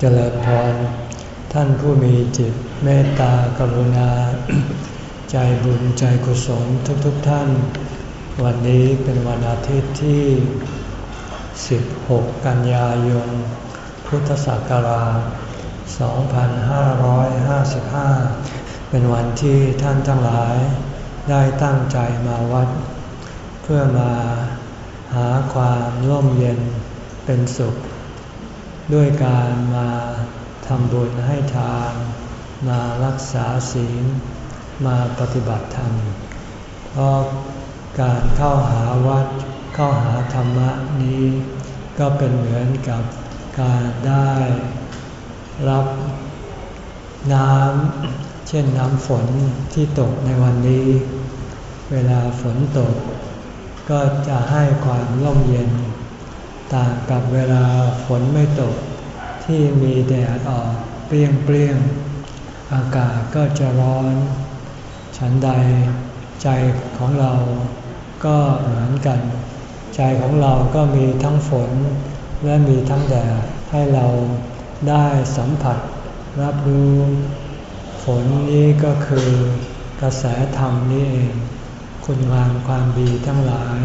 เจริญพร ท่านผู้มีจิตเมตตากรุณา ใจบุญใจกุศลทุกๆทท่าน วันนี้เป็นวันอาทิตย์ที่ 16 กันยายน พุทธศักราช 2555 เป็นวันที่ท่านทั้งหลายได้ตั้งใจมาวัด เพื่อมาหาความร่มเย็นเป็นสุข ด้วยการมาทำบุญให้ทาน มารักษาศีล มาปฏิบัติธรรม เพราะการเข้าหาวัด เข้าหาธรรมะนี้ ก็เป็นเหมือนกับการได้รับน้ำ เช่นน้ำฝนที่ตกในวันนี้ เวลาฝนตก ก็จะให้ความร่มเย็น ต่างกับเวลาฝนไม่ตก ที่มีแดดออกเปรี้ยงเปรี้ยงอากาศก็จะร้อน ฉันใดใจของเราก็เหมือนกัน ใจของเราก็มีทั้งฝนและมีทั้งแดดให้เราได้สัมผัส รับรู้ ฝนนี้ก็คือกระแสธรรมนี่เอง คุณงามความดีทั้งหลาย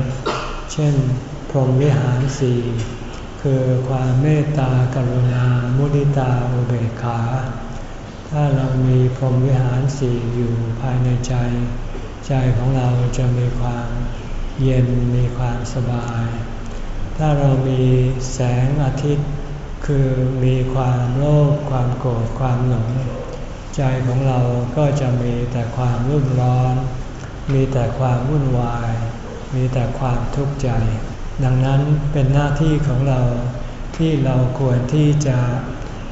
เช่น พรหมวิหารสี่คือความเมตตากรุณา มุทิตาอุเบกขา ถ้าเรามีพรหมวิหารสี่อยู่ภายในใจ ใจของเราจะมีความเย็นมีความสบาย ถ้าเรามีแสงอาทิตย์ คือมีความโลภความโกรธความหลง ใจของเราก็จะมีแต่ความรุ่มร้อน มีแต่ความวุ่นวาย มีแต่ความทุกข์ใจ ดังนั้นเป็นหน้าที่ของเราที่เราควรที่จะ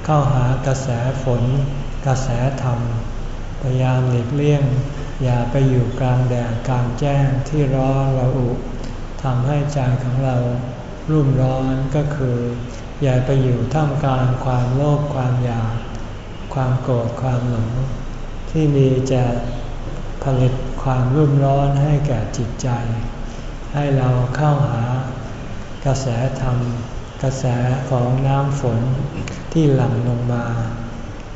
เข้าหากระแสฝน กระแสธรรม พยายามหลีกเลี่ยง อย่าไปอยู่กลางแดดกลางแจ้งที่ร้อนระอุทำให้ใจของเรารุ่มร้อนก็คือ อย่าไปอยู่ท่ามกลางความโลภความอยาก ความโกรธความหลง ที่มีจะผลิตความรุ่มร้อนให้แก่จิตใจ ให้เราเข้าหา กระแสธรรม กระแสของน้ำฝนที่หลั่งลงมา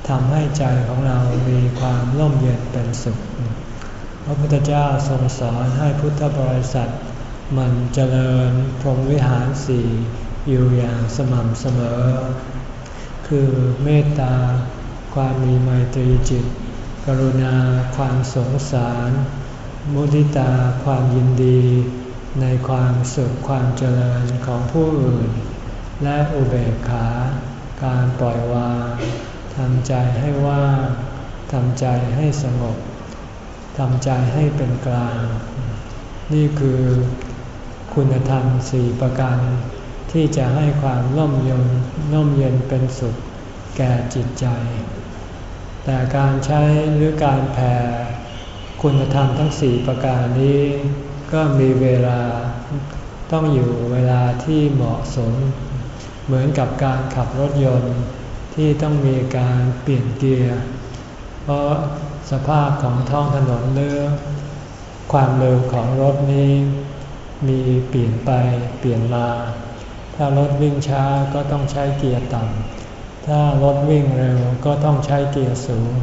ทำให้ใจของเรามีความร่มเย็นเป็นสุข พระพุทธเจ้าทรงสอนให้พุทธบริษัท มันเจริญพรหมวิหารสี่อยู่อย่างสม่ำเสมอ คือเมตตา ความมีไมตรีจิต กรุณา ความสงสาร มุทิตา ความยินดี ในความสุขความเจริญของผู้อื่น และอุเบกขา การปล่อยวางทำใจให้ว่างทำใจให้สงบทำใจให้เป็นกลาง นี่คือคุณธรรมสี่ประการที่จะให้ความร่มเย็นร่มเย็นเป็นสุขแก่จิตใจ แต่การใช้หรือการแผ่คุณธรรมทั้งสี่ประการนี้ ก็มีเวลาต้องอยู่เวลาที่เหมาะสม เหมือนกับการขับรถยนต์ที่ต้องมีการเปลี่ยนเกียร์เพราะสภาพของท้องถนนเรื่อความเร็วของรถนี้มีเปลี่ยนไปเปลี่ยนมา ถ้ารถวิ่งช้าก็ต้องใช้เกียร์ต่ำ ถ้ารถวิ่งเร็วก็ต้องใช้เกียร์สูง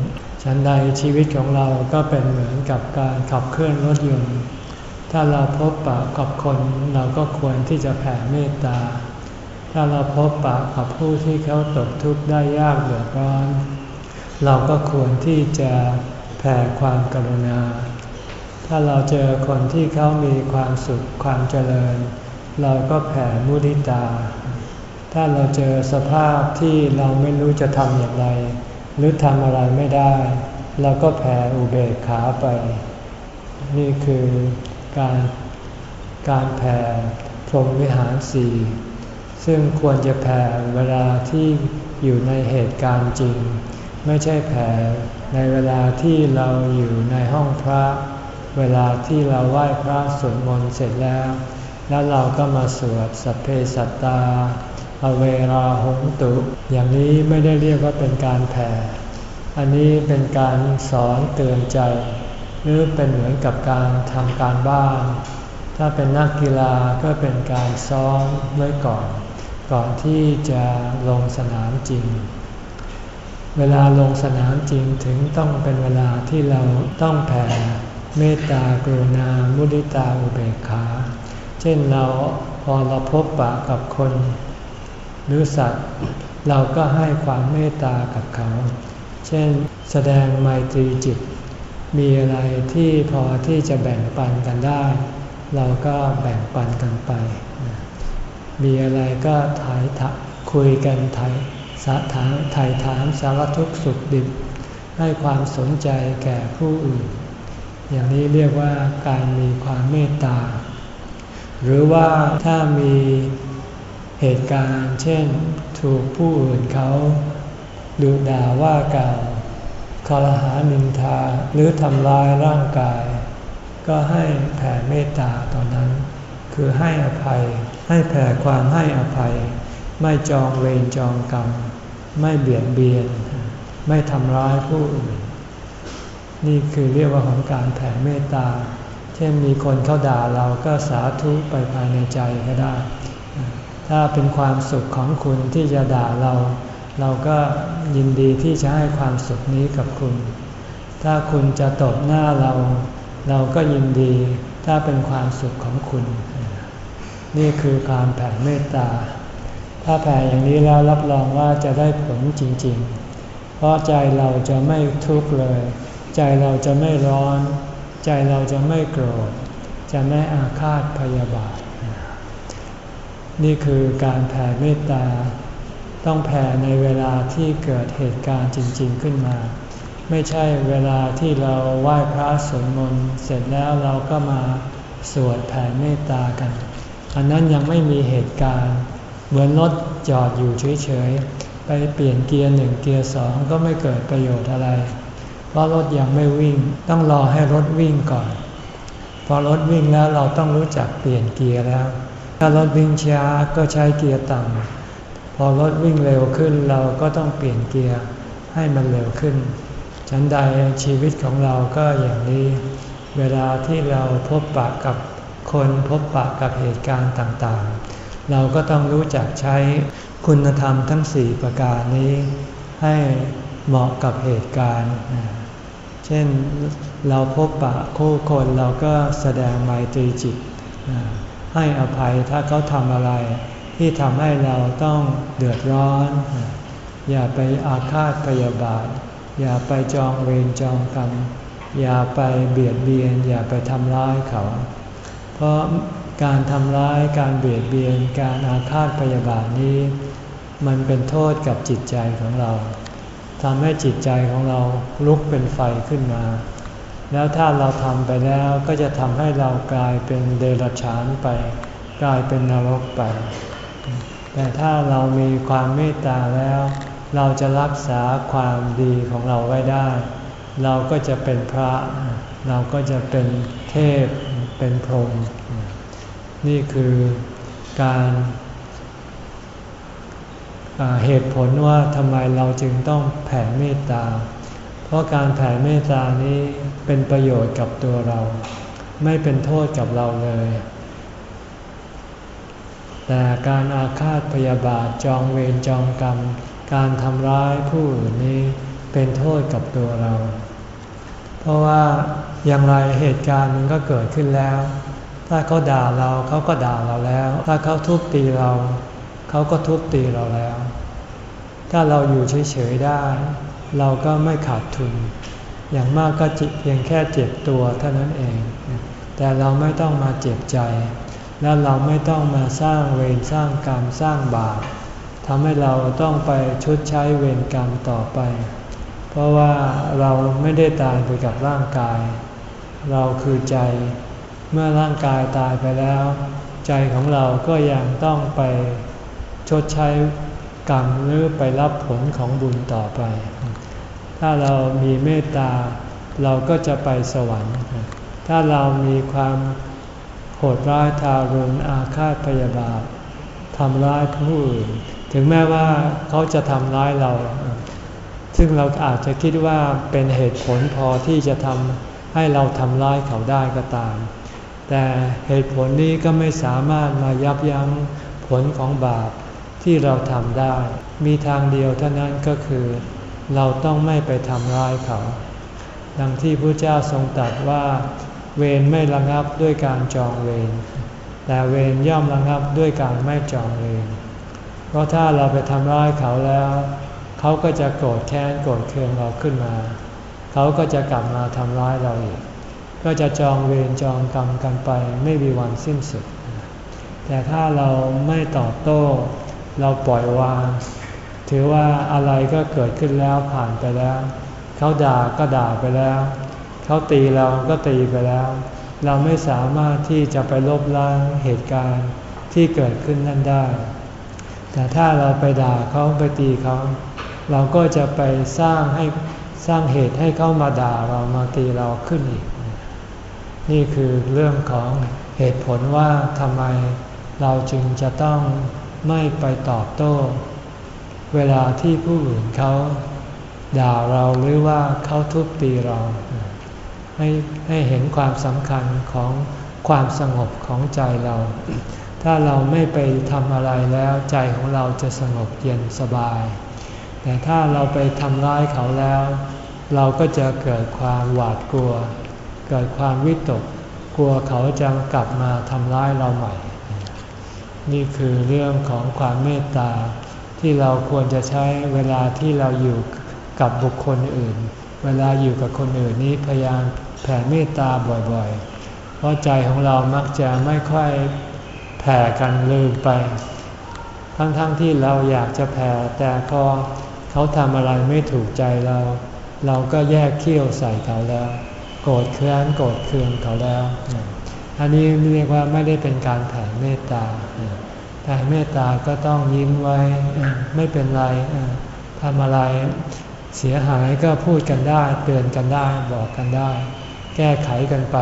ฉันใดชีวิตของเราก็เป็นเหมือนกับการขับเคลื่อนรถยนต์ ถ้าเราพบปะกับคนเราก็ควรที่จะแผ่เมตตา ถ้าเราพบปะกับผู้ที่เขาตกทุกข์ได้ยากเดือดร้อน เราก็ควรที่จะแผ่ความกรุณา ถ้าเราเจอคนที่เขามีความสุขความเจริญ เราก็แผ่มุทิตา ถ้าเราเจอสภาพที่เราไม่รู้จะทำอย่างไร หรือทำอะไรไม่ได้ เราก็แผ่อุเบกขาไป นี่คือ การการแผ่พรหมวิหารสี่ซึ่งควรจะแผ่เวลาที่อยู่ในเหตุการณ์จริง ไม่ใช่แผ่ในเวลาที่เราอยู่ในห้องพระ เวลาที่เราไหว้พระสวดมนต์เสร็จแล้ว แล้วเราก็มาสวดสัพเพสัตตา อเวราหงตุ อย่างนี้ไม่ได้เรียกว่าเป็นการแผ่ อันนี้เป็นการสอนเตือนใจ หรือเป็นเหมือนกับการทำการบ้าน ถ้าเป็นนักกีฬาก็เป็นการซ้อมไว้ก่อน ก่อนที่จะลงสนามจริง เวลาลงสนามจริงถึงต้องเป็นเวลาที่เราต้องแผ่เมตตากรุณา มุทิตาอุเบกขา เช่นเราพอเราพบปะกับคน หรือสัตว์ เราก็ให้ความเมตตากับเขา เช่น แสดงไมตรีจิต มีอะไรที่พอที่จะแบ่งปันกันได้ เราก็แบ่งปันกันไป มีอะไรก็ถ่ายคุยกันถ่ายสะถามถ่ายถามสารทุกข์สุขดิบ ให้ความสนใจแก่ผู้อื่น อย่างนี้เรียกว่าการมีความเมตตา หรือว่าถ้ามีเหตุการณ์ เช่น ถูกผู้อื่นเขาดูด่าว่ากล่าว คารหานินทาหรือทำลายร่างกาย ก็ให้แผ่เมตตาตอนนั้น คือให้อภัย ให้แผ่ความให้อภัย ไม่จองเวรจองกรรม ไม่เบียดเบียน ไม่ทำร้ายผู้อื่น นี่คือเรียกว่าของการแผ่เมตตา เช่นมีคนเขาด่าเราก็สาธุไปภายในใจก็ได้ ถ้าเป็นความสุขของคุณที่จะด่าเรา เราก็ยินดีที่จะให้ความสุขนี้กับคุณ ถ้าคุณจะตบหน้าเรา เราก็ยินดีถ้าเป็นความสุขของคุณ นี่คือการแผ่เมตตา ถ้าแผ่อย่างนี้แล้วรับรองว่าจะได้ผลจริง ๆ เพราะใจเราจะไม่ทุกข์เลย ใจเราจะไม่ร้อน ใจเราจะไม่โกรธ จะไม่อาฆาตพยาบาท นี่คือการแผ่เมตตา ต้องแผ่ในเวลาที่เกิดเหตุการณ์จริง ๆขึ้นมา ไม่ใช่เวลาที่เราไหว้พระสวดมนต์เสร็จแล้วเราก็มาสวดแผ่เมตตากัน อันนั้นยังไม่มีเหตุการณ์ เหมือนรถจอดอยู่เฉยๆ ไปเปลี่ยนเกียร์หนึ่งเกียร์สองก็ไม่เกิดประโยชน์อะไร เพราะรถยังไม่วิ่ง ต้องรอให้รถวิ่งก่อน พอรถวิ่งแล้วเราต้องรู้จักเปลี่ยนเกียร์แล้ว ถ้ารถวิ่งช้าก็ใช้เกียร์ต่ำ อรถวิ่งเร็วขึ้นเราก็ต้องเปลี่ยนเกียร์ให้มันเร็วขึ้น ฉันใดชีวิตของเราก็อย่างนี้ เวลาที่เราพบปะกับคนพบปะกับเหตุการณ์ต่างๆ เราก็ต้องรู้จักใช้คุณธรรมทั้งสี่ประการนี้ ให้เหมาะกับเหตุการณ์ เช่นเราพบปะคู่คนเราก็แสดงไมตรีจิต ให้อภัยถ้าเขาทำอะไร ที่ทำให้เราต้องเดือดร้อน อย่าไปอาฆาตพยาบาท อย่าไปจองเวรจองกรรม อย่าไปเบียดเบียน อย่าไปทำร้ายเขา เพราะการทำร้ายการเบียดเบียน การอาฆาตพยาบาทนี้ มันเป็นโทษกับจิตใจของเราทำให้จิตใจของเราลุกเป็นไฟขึ้นมา แล้วถ้าเราทำไปแล้วก็จะทำให้เรากลายเป็นเดรัจฉานไป กลายเป็นนรกไป แต่ถ้าเรามีความเมตตาแล้ว เราจะรักษาความดีของเราไว้ได้ เราก็จะเป็นพระ เราก็จะเป็นเทพ เป็นพรหม นี่คือการเหตุผลว่าทำไมเราจึงต้องแผ่เมตตา เพราะการแผ่เมตตานี้เป็นประโยชน์กับตัวเรา ไม่เป็นโทษกับเราเลย แต่การอาฆาตพยาบาทจองเวรจองกรรม การทำร้ายผู้อื่นนี้เป็นโทษกับตัวเรา เพราะว่าอย่างไรเหตุการณ์มันก็เกิดขึ้นแล้ว ถ้าเขาด่าเราเขาก็ด่าเราแล้ว ถ้าเขาทุบตีเราเขาก็ทุบตีเราแล้ว ถ้าเราอยู่เฉยๆได้ เราก็ไม่ขาดทุน อย่างมากก็เพียงแค่เจ็บตัวเท่านั้นเอง แต่เราไม่ต้องมาเจ็บใจ แล้วเราไม่ต้องมาสร้างเวรสร้างกรรมสร้างบาปทำให้เราต้องไปชดใช้เวรกรรมต่อไป เพราะว่าเราไม่ได้ตายไปกับร่างกาย เราคือใจ เมื่อร่างกายตายไปแล้ว ใจของเราก็ยังต้องไปชดใช้กรรมหรือไปรับผลของบุญต่อไป ถ้าเรามีเมตตาเราก็จะไปสวรรค์ ถ้าเรามีความ โหดร้ายทารุณอาฆาตพยาบาททำร้ายผู้อื่น ถึงแม้ว่าเขาจะทำร้ายเรา ซึ่งเราอาจจะคิดว่าเป็นเหตุผลพอที่จะทำให้เราทำร้ายเขาได้ก็ตาม แต่เหตุผลนี้ก็ไม่สามารถมายับยั้งผลของบาปที่เราทำได้ มีทางเดียวเท่านั้นก็คือ เราต้องไม่ไปทำร้ายเขา ดังที่พระเจ้าทรงตรัสว่า เวรไม่ระงับด้วยการจองเวรแต่เวรย่อมระงับด้วยการไม่จองเวรเพราะถ้าเราไปทำร้ายเขาแล้ว เขาก็จะโกรธแค้นโกรธเคืองเราขึ้นมา เขาก็จะกลับมาทำร้ายเราอีก ก็จะจองเวรจองกรรมกันไปไม่มีวันสิ้นสุด แต่ถ้าเราไม่ตอบโต้ เราปล่อยวาง ถือว่าอะไรก็เกิดขึ้นแล้วผ่านไปแล้ว เขาด่าก็ด่าไปแล้ว เขาตีเราก็ตีไปแล้ว เราไม่สามารถที่จะไปลบล้างเหตุการณ์ที่เกิดขึ้นนั่นได้ แต่ถ้าเราไปด่าเขาไปตีเขา เราก็จะไปสร้างให้สร้างเหตุให้เขามาด่าเรามาตีเราขึ้นอีก นี่คือเรื่องของเหตุผลว่าทำไมเราจึงจะต้องไม่ไปตอบโต้ เวลาที่ผู้อื่นเขาด่าเราหรือว่าเขาทุบตีเรา ให้ให้เห็นความสำคัญของความสงบของใจเรา ถ้าเราไม่ไปทำอะไรแล้วใจของเราจะสงบเย็นสบาย แต่ถ้าเราไปทำร้ายเขาแล้ว เราก็จะเกิดความหวาดกลัว เกิดความวิตก กลัวเขาจะกลับมาทำร้ายเราใหม่ นี่คือเรื่องของความเมตตาที่เราควรจะใช้เวลาที่เราอยู่กับบุคคลอื่น เวลาอยู่กับคนอื่นนี้พยายามแผ่เมตตาบ่อยๆ เพราะใจของเรามักจะไม่ค่อยแผ่กันลืมไป ทั้งๆทที่เราอยากจะแผ่แต่พอเขาทำอะไรไม่ถูกใจเรา เราก็แยกเขี้ยวใส่เขาแล้ว โกรธเคืองโกรธเคืองเขาแล้ว อันนี้เรียกว่าไม่ได้เป็นการแผ่เมตตาแผ่เมตตาก็ต้องยิ้มไว้ไม่เป็นไรทำอะไร เสียหายก็พูดกันได้เตือนกันได้บอกกันได้ แก้ไขกันไป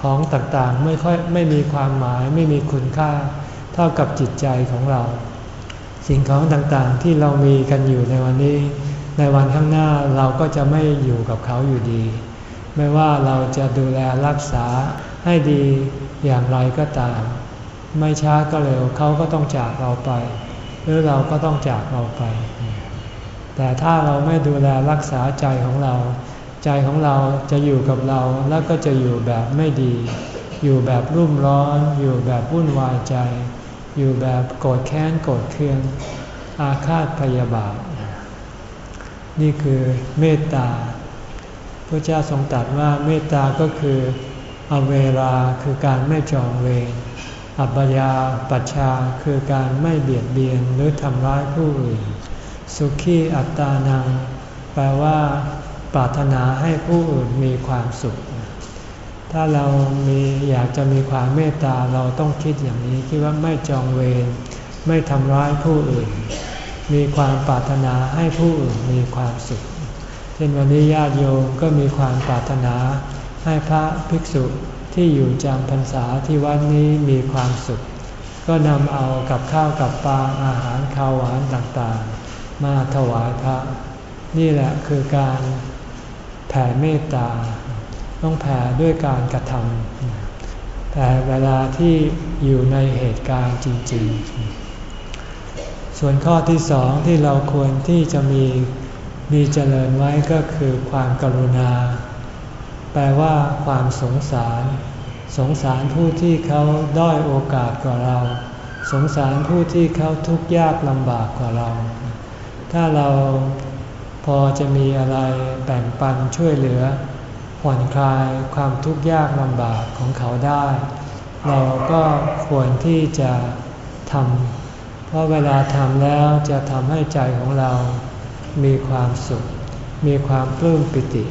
ของต่างๆไม่ค่อยไม่มีความหมายไม่มีคุณค่า เท่ากับจิตใจของเรา สิ่งของต่างๆที่เรามีกันอยู่ในวันนี้ ในวันข้างหน้าเราก็จะไม่อยู่กับเขาอยู่ดี ไม่ว่าเราจะดูแลรักษาให้ดีอย่างไรก็ตาม ไม่ช้าก็เร็วเขาก็ต้องจากเราไป หรือเราก็ต้องจากเราไป แต่ถ้าเราไม่ดูแลรักษาใจของเรา ใจของเราจะอยู่กับเราแล้วก็จะอยู่แบบไม่ดี อยู่แบบรุ่มร้อน อยู่แบบวุ่นวายใจ อยู่แบบโกรธแค้นโกรธเคือง อาฆาตพยาบาท นี่คือเมตตาพระเจ้าทรงตรัสว่าเมตตาก็คืออเวลาคือการไม่จองเวรอัปยาปัชชาคือการไม่เบียดเบียนหรือทำร้ายผู้อื่น สุขีอัตตานัง แปลว่า ปรารถนาให้ผู้อื่นมีความสุข ถ้าเรามีอยากจะมีความเมตตาเราต้องคิดอย่างนี้คิดว่าไม่จองเวรไม่ทำร้ายผู้อื่น มีความปรารถนาให้ผู้อื่นมีความสุข เช่นวันนี้ญาติโยมก็มีความปรารถนา ให้พระภิกษุที่อยู่จำพรรษาที่วัดนี้มีความสุข ก็นำเอากับข้าวกับปลาอาหารข้าวหวานต่างๆ มาถวายพระ นี่แหละคือการแผ่เมตตา ต้องแผ่ด้วยการกระทำแผ่เวลาที่อยู่ในเหตุการณ์จริง ๆ ส่วนข้อที่สองที่เราควรที่จะมีมีเจริญไว้ก็คือความกรุณา แปลว่าความสงสาร สงสารผู้ที่เขาด้อยโอกาสกว่าเรา สงสารผู้ที่เขาทุกข์ยากลำบากกว่าเรา ถ้าเราพอจะมีอะไรแบ่งปันช่วยเหลือ ผ่อนคลายความทุกข์ยากลำบากของเขาได้ เราก็ควรที่จะทำเพราะเวลาทำแล้วจะทำให้ใจของเรามีความสุข มีความปลื้มปิติ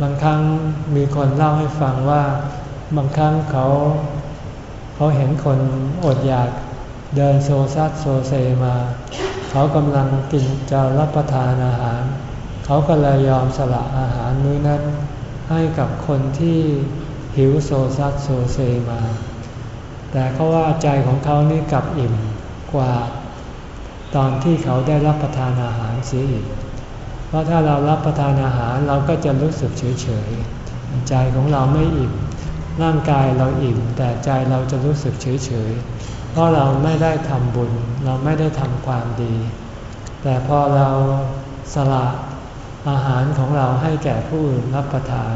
บางครั้งมีคนเล่าให้ฟังว่า บางครั้งเขาเขาเห็นคนอดอยากเดินโซซัดโซเซมา เขากำลังกินจะรับประทานอาหาร เขาก็เลยยอมสละอาหารมื้อนั้น ให้กับคนที่หิวโซซัดโซเซมา แต่เขาว่าใจของเขานี่กลับอิ่มกว่า ตอนที่เขาได้รับประทานอาหารเสียอีก เพราะถ้าเรารับประทานอาหารเราก็จะรู้สึกเฉยเฉยใจของเราไม่อิ่ม ร่างกายเราอิ่ม แต่ใจเราจะรู้สึกเฉยเฉย เพราะเราไม่ได้ทำบุญ เราไม่ได้ทำความดี แต่พอเราสละอาหารของเราให้แก่ผู้อื่นรับประทาน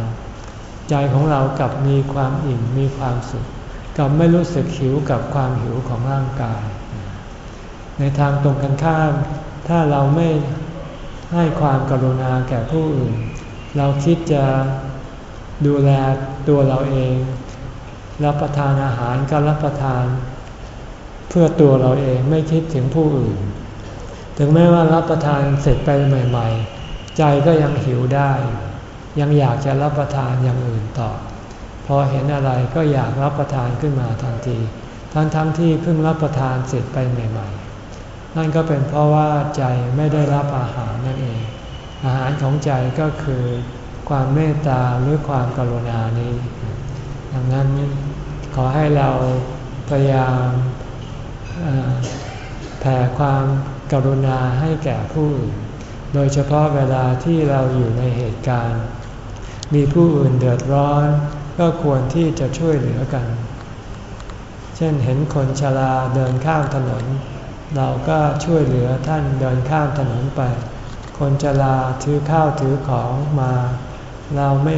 ใจของเรากลับมีความอิ่มมีความสุขกลับไม่รู้สึกหิวกับความหิวของร่างกาย ในทางตรงกันข้าม ถ้าเราไม่ให้ความกรุณาแก่ผู้อื่น เราคิดจะดูแลตัวเราเอง รับประทานอาหารก็รับประทาน เพื่อตัวเราเองไม่คิดถึงผู้อื่น ถึงแม้ว่ารับประทานเสร็จไปใหม่ ๆ ใจก็ยังหิวได้ ยังอยากจะรับประทานอย่างอื่นต่อ พอเห็นอะไรก็อยากรับประทานขึ้นมาทันที ทั้งๆทที่เพิ่งรับประทานเสร็จไปใหม่ ๆ นั่นก็เป็นเพราะว่าใจไม่ได้รับอาหารนั่นเอง อาหารของใจก็คือความเมตตาหรือความกรุณานี้ ดังนั้นขอให้เราพยายาม แผ่ความกรุณาให้แก่ผู้อื่น โดยเฉพาะเวลาที่เราอยู่ในเหตุการณ์ มีผู้อื่นเดือดร้อน ก็ควรที่จะช่วยเหลือกัน เช่นเห็นคนชราเดินข้ามถนน เราก็ช่วยเหลือท่านเดินข้ามถนนไป คนชราถือข้าวถือของมา เราไม่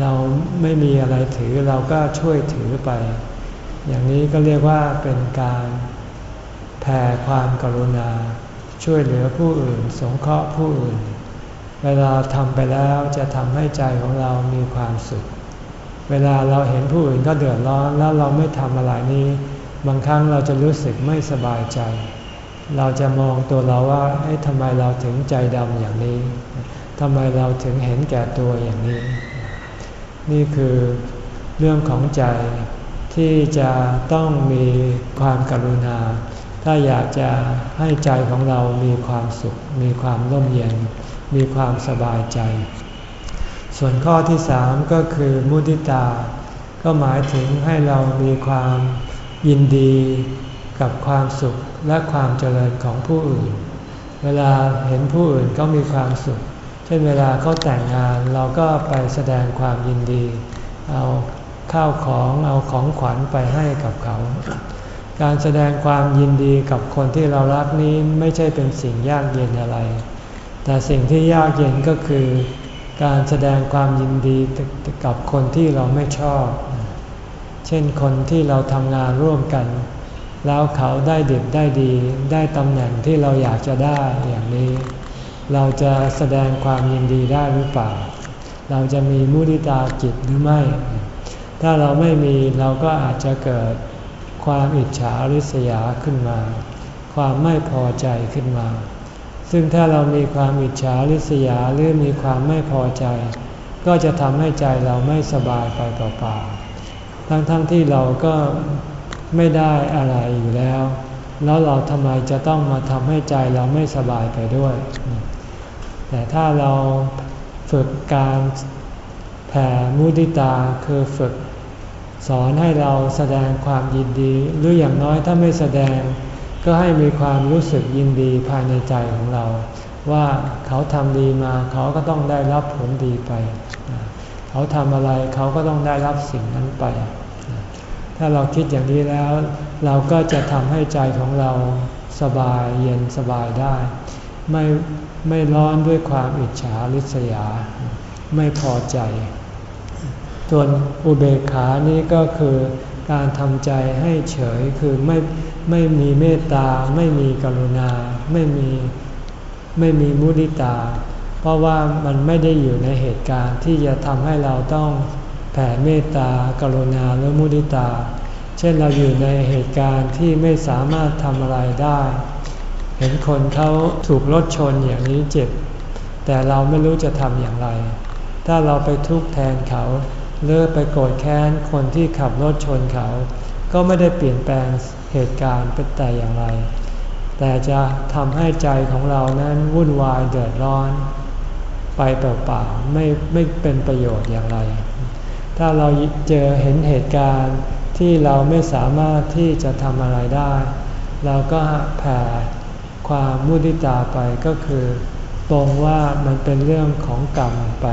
เราไม่มีอะไรถือเราก็ช่วยถือไป อย่างนี้ก็เรียกว่าเป็นการ แผ่ความกรุณา ช่วยเหลือผู้อื่น สงเคราะห์ผู้อื่น เวลาทำไปแล้วจะทำให้ใจของเรามีความสุข เวลาเราเห็นผู้อื่นก็เดือดร้อนแล้วเราไม่ทำอะไรนี้ บางครั้งเราจะรู้สึกไม่สบายใจ เราจะมองตัวเราว่าเอ้ทำไมเราถึงใจดำอย่างนี้ทำไมเราถึงเห็นแก่ตัวอย่างนี้ นี่คือเรื่องของใจที่จะต้องมีความกรุณา ถ้าอยากจะให้ใจของเรามีความสุข มีความร่มเย็น มีความสบายใจ ส่วนข้อที่สามก็คือมุติตา ก็หมายถึงให้เรามีความยินดีกับความสุขและความเจริญของผู้อื่น เวลาเห็นผู้อื่นก็มีความสุข เช่นเวลาเขาแต่งงานเราก็ไปแสดงความยินดี เอาข้าวของเอาของขวัญไปให้กับเขา การแสดงความยินดีกับคนที่เรารักนี้ไม่ใช่เป็นสิ่งยากเย็นอะไร แต่สิ่งที่ยากเย็นก็คือ การแสดงความยินดีกับคนที่เราไม่ชอบ เช่นคนที่เราทำงานร่วมกัน แล้วเขาได้เด็ดได้ดี ได้ตำแหน่งที่เราอยากจะได้อย่างนี้ เราจะแสดงความยินดีได้หรือเปล่า เราจะมีมุติตาจิตหรือไม่ ถ้าเราไม่มีเราก็อาจจะเกิด ความอิจฉาริษยาขึ้นมา ความไม่พอใจขึ้นมา ซึ่งถ้าเรามีความอิจฉาริษยาหรือมีความไม่พอใจ ก็จะทำให้ใจเราไม่สบายไปเปล่าๆทั้งๆทที่เราก็ไม่ได้อะไรอยู่แล้ว แล้วเราทำไมจะต้องมาทำให้ใจเราไม่สบายไปด้วย แต่ถ้าเราฝึกการแผ่มุติตาคือฝึก สอนให้เราแสดงความยินดี หรืออย่างน้อยถ้าไม่แสดง ก็ให้มีความรู้สึกยินดีภายในใจของเรา ว่าเขาทำดีมาเขาก็ต้องได้รับผลดีไป เขาทำอะไรเขาก็ต้องได้รับสิ่งนั้นไป ถ้าเราคิดอย่างนี้แล้ว เราก็จะทำให้ใจของเราสบายเย็นสบายได้ ไม่ไม่ร้อนด้วยความอิจฉาริษยา ไม่พอใจ ส่วนอุเบกขานี้ก็คือการทำใจให้เฉยคือไม่ไม่มีเมตตา ไม่มีกรุณา ไม่มีไม่มีมุติตา เพราะว่ามันไม่ได้อยู่ในเหตุการณ์ที่จะทำให้เราต้องแผ่เมตตากรุณาหรือมุติตา เช่นเราอยู่ในเหตุการณ์ที่ไม่สามารถทำอะไรได้ เห็นคนเขาถูกรถชนอย่างนี้เจ็บ แต่เราไม่รู้จะทำอย่างไร ถ้าเราไปทุกข์แทนเขา เลิกไปโกรธแค้นคนที่ขับรถชนเขา ก็ไม่ได้เปลี่ยนแปลงเหตุการณ์เป็นแต่อย่างไร แต่จะทำให้ใจของเรานั้นวุ่นวายเดือดร้อน ไปเปล่าๆไม่ไม่เป็นประโยชน์อย่างไร ถ้าเราเจอเห็นเหตุการณ์ที่เราไม่สามารถที่จะทำอะไรได้ เราก็แผ่ความมุติตาไปก็คือ ตรงว่ามันเป็นเรื่องของกรรมไป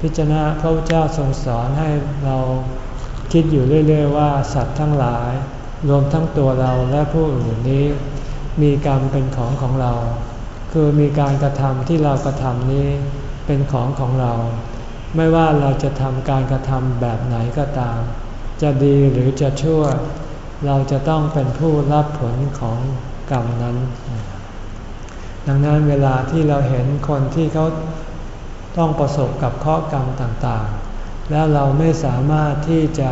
พิจารณาพระพุทธเจ้าทรงสอนให้เราคิดอยู่เรื่อย ๆ ว่าสัตว์ทั้งหลาย รวมทั้งตัวเราและผู้อื่นนี้ มีกรรมเป็นของของเรา คือมีการกระทำที่เรากระทำนี้เป็นของของเรา ไม่ว่าเราจะทำการกระทำแบบไหนก็ตาม จะดีหรือจะชั่ว เราจะต้องเป็นผู้รับผลของกรรมนั้น ดังนั้นเวลาที่เราเห็นคนที่เขา ต้องประสบกับข้อกรรมต่างๆ แล้วเราไม่สามารถที่จะ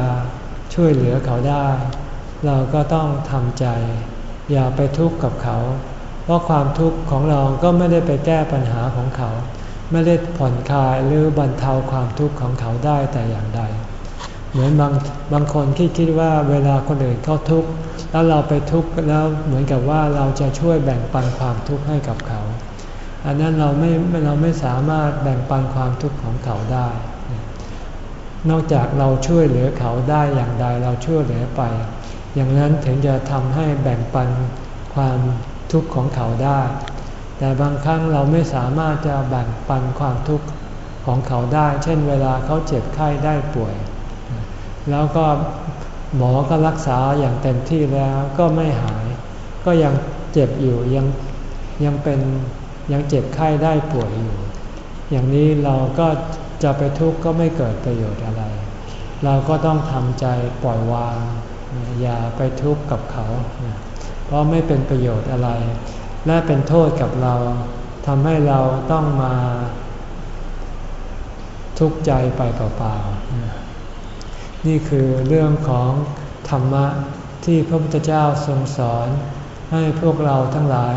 ช่วยเหลือเขาได้ เราก็ต้องทำใจ อย่าไปทุกข์กับเขา เพราะความทุกข์ของเราก็ไม่ได้ไปแก้ปัญหาของเขา ไม่ได้ผ่อนคลายหรือบรรเทาความทุกข์ของเขาได้แต่อย่างใด เหมือนบางบางคนที่คิดว่าเวลาคนอื่นเขาทุกข์แล้วเราไปทุกข์แล้วเหมือนกับว่าเราจะช่วยแบ่งปันความทุกข์ให้กับเขา อันนั้นเราไม่เราไม่สามารถแบ่งปันความทุกข์ของเขาได้ นอกจากเราช่วยเหลือเขาได้อย่างใดเราช่วยเหลือไป อย่างนั้นถึงจะทำให้แบ่งปันความทุกข์ของเขาได้ แต่บางครั้งเราไม่สามารถจะแบ่งปันความทุกข์ของเขาได้ เช่น เวลาเขาเจ็บไข้ได้ป่วย แล้วก็หมอก็รักษาอย่างเต็มที่แล้วก็ไม่หาย ก็ยังเจ็บอยู่ยังยังเป็น ยังเจ็บไข้ได้ป่วยอยู่ อย่างนี้เราก็จะไปทุกข์ก็ไม่เกิดประโยชน์อะไร เราก็ต้องทำใจปล่อยวาง อย่าไปทุกข์กับเขา เพราะไม่เป็นประโยชน์อะไร และเป็นโทษกับเราทำให้เราต้องมาทุกข์ใจไปเปล่าๆ นี่คือเรื่องของธรรมะที่พระพุทธเจ้าทรงสอนให้พวกเราทั้งหลาย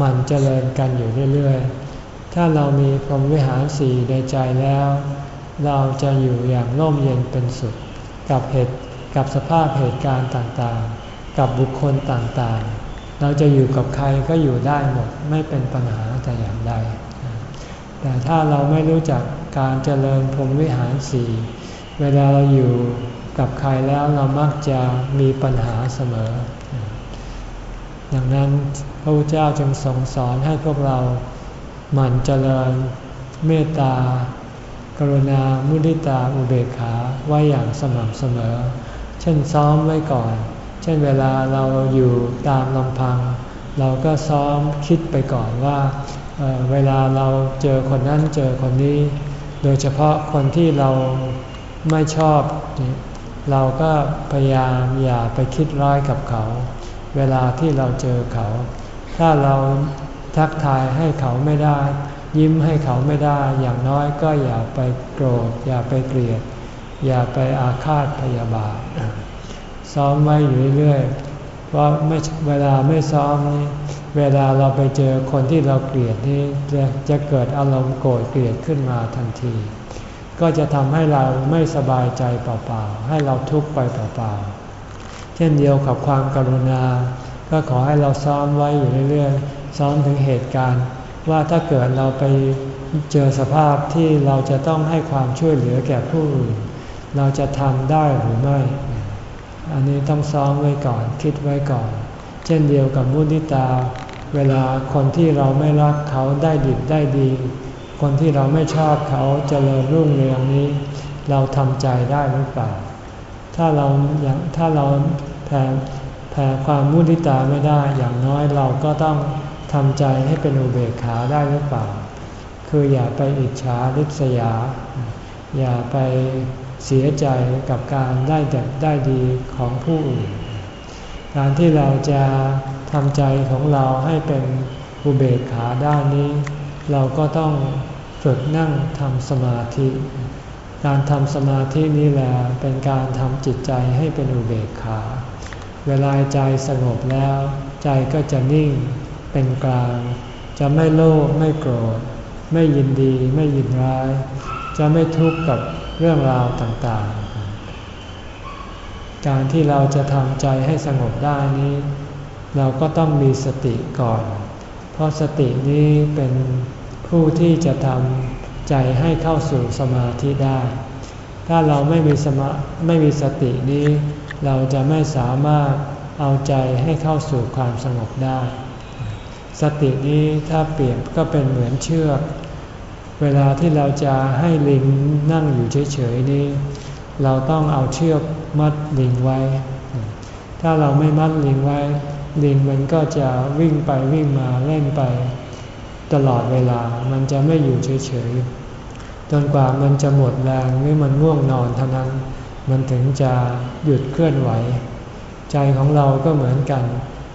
มันเจริญกันอยู่เรื่อยๆ ถ้าเรามีพรหมวิหารสี่ในใจแล้ว เราจะอยู่อย่างร่มเย็นเป็นสุข กับเหตุกับสภาพเหตุการณ์ต่างๆ กับบุคคลต่างๆ เราจะอยู่กับใครก็อยู่ได้หมดไม่เป็นปัญหาแต่อย่างใด แต่ถ้าเราไม่รู้จักการเจริญพรหมวิหารสี่เวลาเราอยู่กับใครแล้วเรามักจะมีปัญหาเสมอ ดังนั้นพระพุทธเจ้าจึงทรงสอนให้พวกเราหมั่นเจริญเมตตา กรุณา มุทิตา อุเบกขาไว้อย่างสม่ำเสมอ เช่นซ้อมไว้ก่อน เช่นเวลาเราอยู่ตามลำพัง เราก็ซ้อมคิดไปก่อนว่าเเวลาเราเจอคนนั้นเจอคนนี้ โดยเฉพาะคนที่เราไม่ชอบ เราก็พยายามอย่าไปคิดร้ายกับเขา เวลาที่เราเจอเขา ถ้าเราทักทายให้เขาไม่ได้ ยิ้มให้เขาไม่ได้อย่างน้อยก็อย่าไปโกรธ อย่าไปเกลียด อย่าไปอาฆาตพยาบาทซ้อมไว้อยู่เรื่อยๆเพราไม่เวลาไม่ซ้อมนี้เวลาเราไปเจอคนที่เราเกลียดนี่จะจะเกิดอารมณ์โกรธเกลียดขึ้นมาทันที ก็จะทำให้เราไม่สบายใจเปล่าๆให้เราทุกข์ไปเปล่าๆ ช่นเดียวกับความกรุณา ก็ขอให้เราซ้อมไว้อยู่เรื่อยๆ ซ้อมถึงเหตุการณ์ ว่าถ้าเกิดเราไปเจอสภาพที่เราจะต้องให้ความช่วยเหลือแก่ผู้อื่น เราจะทำได้หรือไม่ อันนี้ต้องซ้อมไว้ก่อนคิดไว้ก่อน เช่นเดียวกับมุนิตา เวลาคนที่เราไม่รักเขาได้ดิบได้ดี คนที่เราไม่ชอบเขาจเจริญรุ่งเรืองนี้ เราทำใจได้หรือเปล่า ถ้าเราอย่างถ้าเรา ผ่แผ่ความมุนิตาไม่ได้ อย่างน้อยเราก็ต้องทำใจให้เป็นอุเบกขาได้หรือเปล่า คืออย่าไปอิจฉาริษยา อย่าไปเสียใจกับการได้แต่ได้ดีของผู้อื่น การที่เราจะทำใจของเราให้เป็นอุเบกขาด้านนี้ เราก็ต้องฝึกนั่งทำสมาธิ การทำสมาธินี้แหละเป็นการทำจิตใจให้เป็นอุเบกขา เวลาใจสงบแล้ว ใจก็จะนิ่งเป็นกลาง จะไม่โลภไม่โกรธ ไม่ยินดีไม่ยินร้าย จะไม่ทุกข์กับเรื่องราวต่างๆ การที่เราจะทำใจให้สงบได้นี้ เราก็ต้องมีสติก่อน เพราะสตินี้เป็นผู้ที่จะทำใจให้เข้าสู่สมาธิได้ ถ้าเราไม่มีสมาไม่มีสตินี้ เราจะไม่สามารถเอาใจให้เข้าสู่ความสงบได้ สตินี้ถ้าเปรียบก็เป็นเหมือนเชือก เวลาที่เราจะให้ลิงนั่งอยู่เฉยๆนี้ เราต้องเอาเชือกมัดลิงไว้ ถ้าเราไม่มัดลิงไว้ ลิงมันก็จะวิ่งไปวิ่งมาเล่นไป ตลอดเวลามันจะไม่อยู่เฉยๆจนกว่ามันจะหมดแรงหรือมันง่วงนอนเท่านั้น มันถึงจะหยุดเคลื่อนไหว ใจของเราก็เหมือนกัน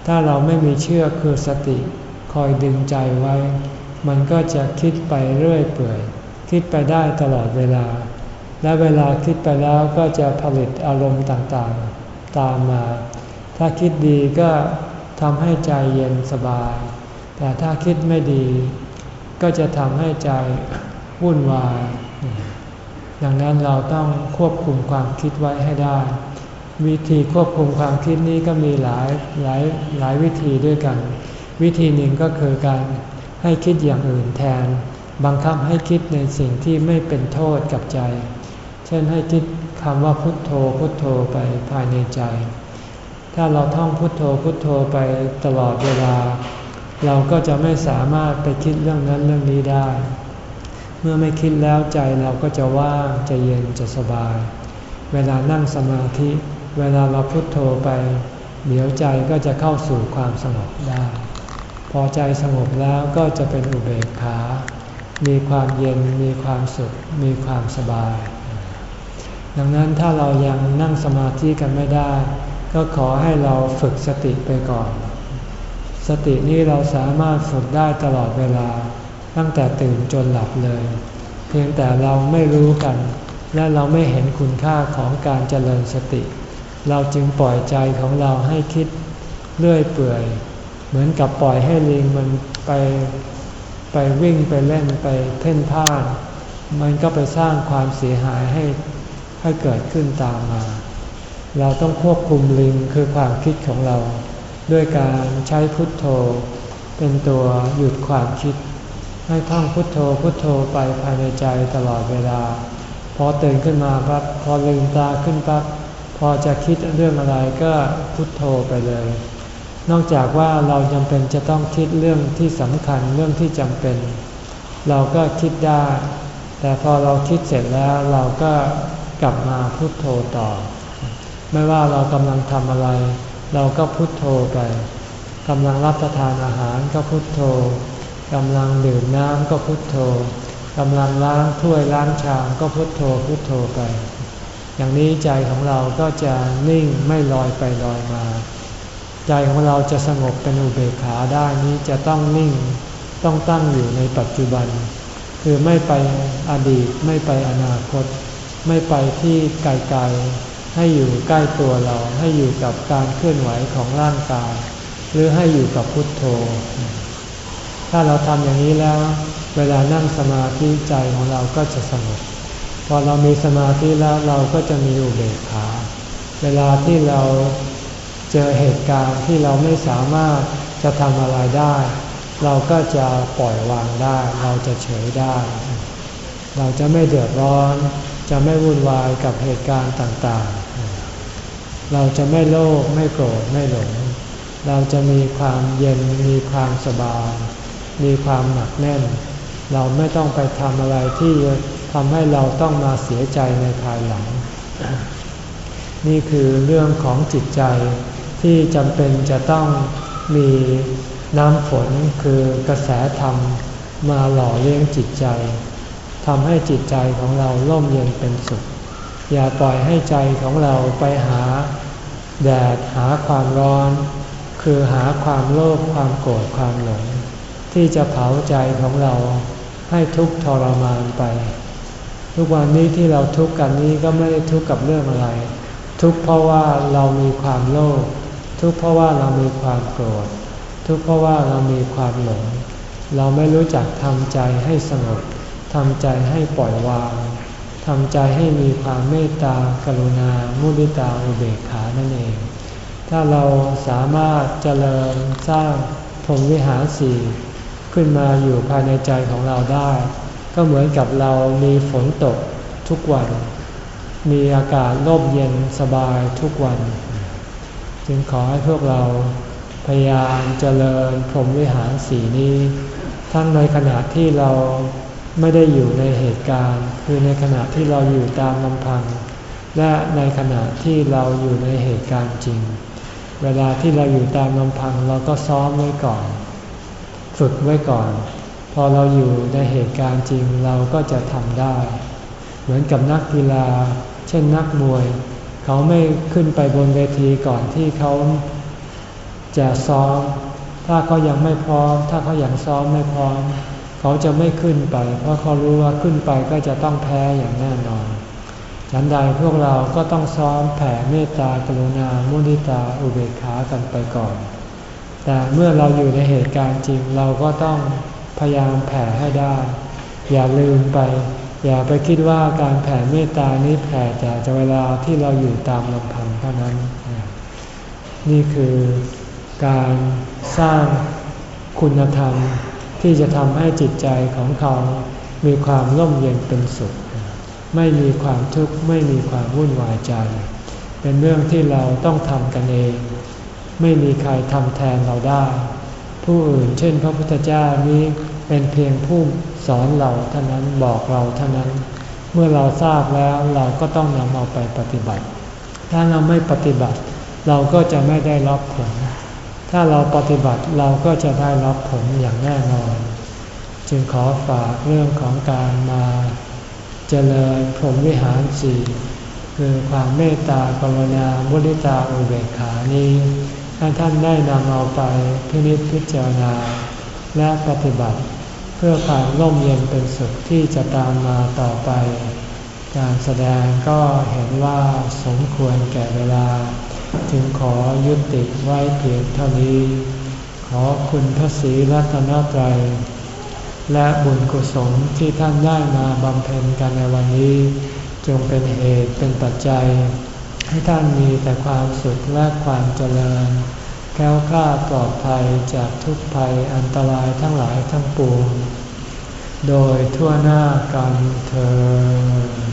ถ้าเราไม่มีเชื่อคือสติคอยดึงใจไว้ มันก็จะคิดไปเรื่อยเปื่อย คิดไปได้ตลอดเวลา และเวลาคิดไปแล้วก็จะผลิตอารมณ์ต่างๆ ตามมา ถ้าคิดดีก็ทำให้ใจเย็นสบาย แต่ถ้าคิดไม่ดี ก็จะทำให้ใจวุ่นวาย ดังนั้นเราต้องควบคุมความคิดไว้ให้ได้ วิธีควบคุมความคิดนี้ก็มีหลายหลายหลายวิธีด้วยกัน วิธีหนึ่งก็คือการให้คิดอย่างอื่นแทน บังคับให้คิดในสิ่งที่ไม่เป็นโทษกับใจ เช่นให้คิดคำว่าพุทโธพุทโธไปภายในใจ ถ้าเราท่องพุทโธพุทโธไปตลอดเวลา เราก็จะไม่สามารถไปคิดเรื่องนั้นเรื่องนี้ได้ เมื่อไม่คิดแล้วใจเราก็จะว่างจะเย็นจะสบาย เวลานั่งสมาธิ เวลาเราพุทโธไป เดี๋ยวใจก็จะเข้าสู่ความสงบได้ พอใจสงบแล้วก็จะเป็นอุเบกขา มีความเย็นมีความสุข มีความสบาย ดังนั้นถ้าเรายังนั่งสมาธิกันไม่ได้ ก็ขอให้เราฝึกสติไปก่อน สตินี้เราสามารถฝึกได้ตลอดเวลา ตั้งแต่ตื่นจนหลับเลย เพียงแต่เราไม่รู้กัน และเราไม่เห็นคุณค่าของการเจริญสติ เราจึงปล่อยใจของเราให้คิดเลื่อยเปื่อย เหมือนกับปล่อยให้ลิงมันไปไปวิ่งไปเล่นไปเพ่นพ่าน มันก็ไปสร้างความเสียหายให้ให้เกิดขึ้นตามมา เราต้องควบคุมลิงคือความคิดของเรา ด้วยการใช้พุทโธ เป็นตัวหยุดความคิด ให้ท่องพุทโธพุทโธไปภายในใจตลอดเวลา พอตื่นขึ้นมาปั๊บพอลืมตาขึ้นปั๊บพอจะคิดเรื่องอะไรก็พุทโธไปเลย นอกจากว่าเราจำเป็นจะต้องคิดเรื่องที่สำคัญเรื่องที่จำเป็น เราก็คิดได้ แต่พอเราคิดเสร็จแล้วเราก็กลับมาพุทโธต่อ ไม่ว่าเรากำลังทำอะไร เราก็พุทโธไปกำลังรับประทานอาหารก็พุทโธ กำลังดื่มน้ำก็พุโทโธกำลังล้างถ้วยล้างชามก็พุโทโธพุโทโธไป อย่างนี้ใจของเราก็จะนิ่งไม่ลอยไปลอยมา ใจของเราจะสงบเป็นอุเบกขาได้นี้จะต้องนิ่งต้องตั้งอยู่ในปัจจุบัน คือไม่ไปอดีตไม่ไปอนาคต ไม่ไปที่ไกลให้อยู่ใกล้ตัวเราให้อยู่กับการเคลื่อนไหวของร่างกาย หรือให้อยู่กับพุทโธ ถ้าเราทำอย่างนี้แล้ว เวลานั่งสมาธิใจของเราก็จะสงบพอเรามีสมาธิแล้วเราก็จะมีอุเบกขา เวลาที่เราเจอเหตุการณ์ที่เราไม่สามารถจะทำอะไรได้ เราก็จะปล่อยวางได้ เราจะเฉยได้ เราจะไม่เดือดร้อน จะไม่วุ่นวายกับเหตุการณ์ต่างๆ เราจะไม่โลภไม่โกรธไม่หลง เราจะมีความเย็นมีความสบาย มีความหนักแน่น เราไม่ต้องไปทำอะไรที่ทำให้เราต้องมาเสียใจในภายหลัง นี่คือเรื่องของจิตใจที่จำเป็นจะต้องมีน้ำฝนคือกระแสธรรมมาหล่อเลี้ยงจิตใจทำให้จิตใจของเราล่มเย็นเป็นสุข อย่าปล่อยให้ใจของเราไปหาแดดหาความร้อน คือหาความโลภความโกรธความหลง ที่จะเผาใจของเราให้ทุกข์ทรมานไป ทุกวันนี้ที่เราทุกข์กันนี้ก็ไม่ได้ทุกข์กับเรื่องอะไร ทุกข์เพราะว่าเรามีความโลภทุกข์เพราะว่าเรามีความโกรธ ทุกข์เพราะว่าเรามีความหลง เราไม่รู้จักทำใจให้สงบทำใจให้ปล่อยวางทำใจให้มีความเมตตากรุณา มุติตาอุเบกขานั่นเอง ถ้าเราสามารถเจริญสร้างพรมวิหารสี่ ขึ้นมาอยู่ภายในใจของเราได้ ก็เหมือนกับเรามีฝนตกทุกวัน มีอากาศร่มเย็นสบายทุกวัน จึงขอให้พวกเราพยายามเจริญพรมวิหารสีนี้ ทั้งในขณะที่เราไม่ได้อยู่ในเหตุการณ์ คือในขณะที่เราอยู่ตามลำพัง และในขณะที่เราอยู่ในเหตุการณ์จริง เวลาที่เราอยู่ตามลำพังเราก็ซ้อมไว้ก่อน ฝึกไว้ก่อน พอเราอยู่ในเหตุการณ์จริงเราก็จะทำได้ เหมือนกับนักกีฬา เช่นนักมวย เขาไม่ขึ้นไปบนเวทีก่อนที่เขาจะซ้อม ถ้าเขายังไม่พร้อม ถ้าเขายังซ้อมไม่พร้อม เขาจะไม่ขึ้นไป เพราะเขารู้ว่าขึ้นไปก็จะต้องแพ้อย่างแน่นอนฉันใดพวกเราก็ต้องซ้อมแผ่เมตตากรุณามุนิตาอุเบกขากันไปก่อน แต่เมื่อเราอยู่ในเหตุการณ์จริงเราก็ต้องพยายามแผ่ให้ได้ อย่าลืมไป อย่าไปคิดว่าการแผ่เมตตานี้แผ่แต่เวลาที่เราอยู่ตามลำพังเท่านั้น นี่คือการสร้างคุณธรรมที่จะทำให้จิตใจของเขา มีความร่มเย็นเป็นสุข ไม่มีความทุกข์ไม่มีความวุ่นวายใจ เป็นเรื่องที่เราต้องทำกันเอง ไม่มีใครทำแทนเราได้ ผู้อื่นเช่นพระพุทธเจ้านี้เป็นเพียงผู้สอนเราเท่านั้นบอกเราเท่านั้น เมื่อเราทราบแล้วเราก็ต้องนำเอาไปปฏิบัติ ถ้าเราไม่ปฏิบัติ เราก็จะไม่ได้รับผล ถ้าเราปฏิบัติเราก็จะได้รับผลอย่างแน่นอน จึงขอฝากเรื่องของการมาเจริญพรหมวิหารสี่คือความเมตตากรุณาบุริตาอุเบกขานี้ ให้ท่านได้นำเอาไปพินิจพิจารณา และปฏิบัติ เพื่อความร่มเย็นเป็นสุขที่จะตามมาต่อไป การแสดงก็เห็นว่าสมควรแก่เวลา จึงขอยุติไว้เพียงเท่านี้ ขอคุณพระศรีรัตนตรัยและบุญกุศลที่ท่านได้มาบำเพ็ญกันในวันนี้ จงเป็นเหตุเป็นปัจจัย ให้ท่านมีแต่ความสุขและความเจริญ แก้วกล้าปลอดภัยจากทุกภัยอันตรายทั้งหลายทั้งปวง โดยทั่วหน้ากันเธอ